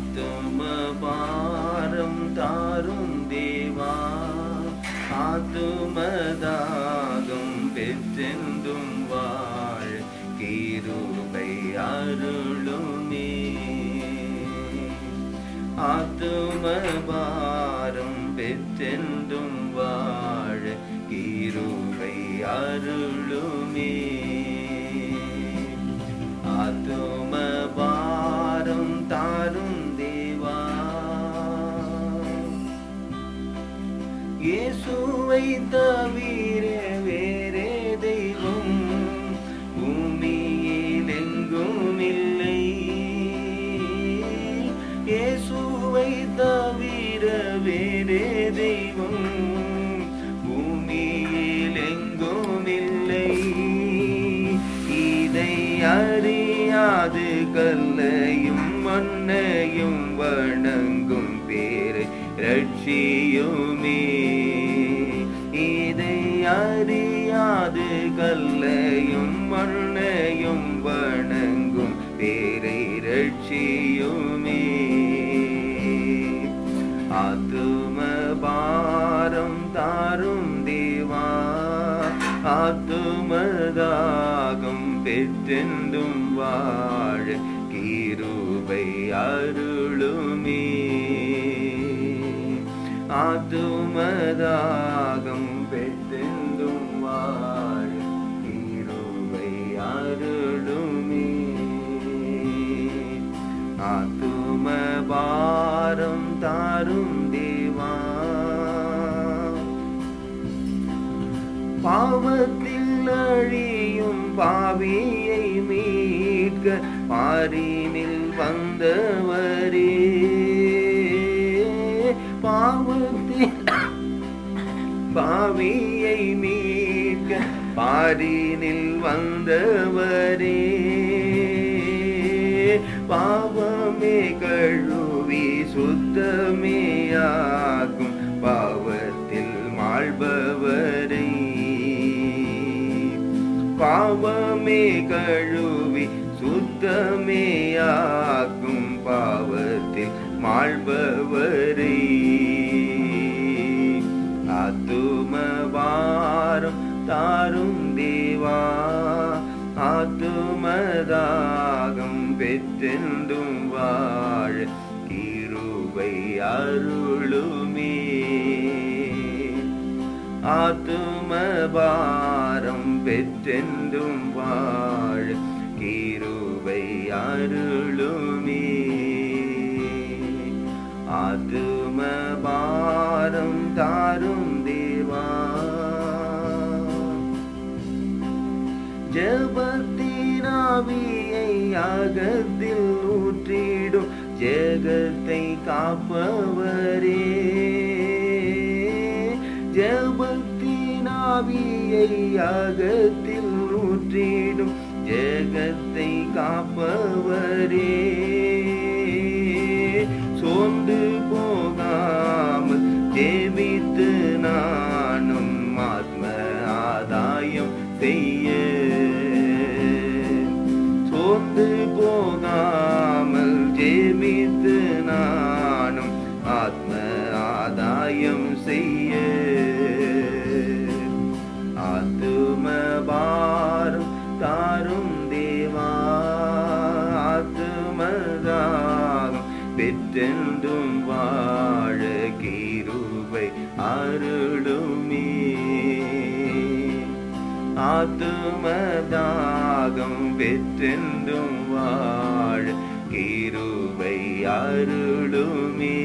ஆத்தும பாரம் தாரும் தேவா. ஆத்துமதாகம் பெற்றெந்தும் வாழ். கீருபை அருளுமே. ஆத்தும பாரம் பெற்றெந்தும் வாழ். கீருபை அருளுமே. இயேசுவை தவிர வேறே தெய்வம். பூமியில் எங்கும் இல்லை இயேசுவை தவிர வேறே தெய்வம். பூமியில் எங்கும் இல்லை இதை அறியாது கல்லையும் மண்ணையும் வணங்கும் பேரை ரட்சியுமே. ஆத்துமதாகம் பெற்றென்றும் வாழ கீருபை அருளுமே. ஆத்துமதாகம் பெற்றென்றும் வாழ கீருபை அருளுமே. ஆத்தும பாரம் தாரும் தே பாவத்தில் அழியும் பாவியை மீட்க பாரினில் வந்தவரே. பாவத்தில் பாவியை மீட்க பாரினில் வந்தவரே. பாவமே கழுவி சுத்தமேயா பாவமே கழுவி சுத்தமே ஆக்கும் பாவத்தில் மாழ்பவரே. ஆத்தும வாரம் தாரும் தேவா ஆத்துமதாகம் பெற்றெந்தும் வாழ கிருபை அருளுமே. ஆத்துமபா பெற்றென்றும் வாழ கீருவை அருளுமே. ஆத்தும பாரம் தாரும் தேவா. ஜபத்தினாவியை அகத்தில் ஊற்றிடும் ஜெகத்தை காப்பவரே. ஆவியை அகத்தில் நூற்றிடும் ஜெகத்தை காப்பவரே. சோர்ந்து போகாமல் தேவித்து நானும் ஆத்ம ஆதாயம் செய்ய. சோர்ந்து போகாமல் ஜெபித்து நானும் ஆத்ம ஆதாயம் செய்ய. ஆத்துமதாகம் பெற்றென்றும் வாழ கீருவை அருளுமே. ஆத்துமதாகம் பெற்றென்றும் வாழ கீருவை அருளுமே.